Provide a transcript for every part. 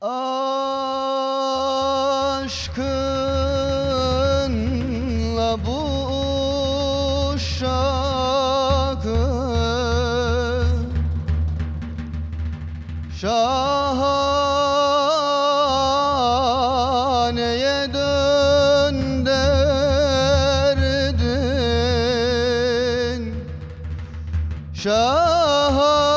Aşkınla bu şarkı Şahaneye dönderdin Şahaneye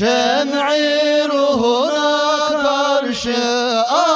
شمعي روحنا كرشه آه.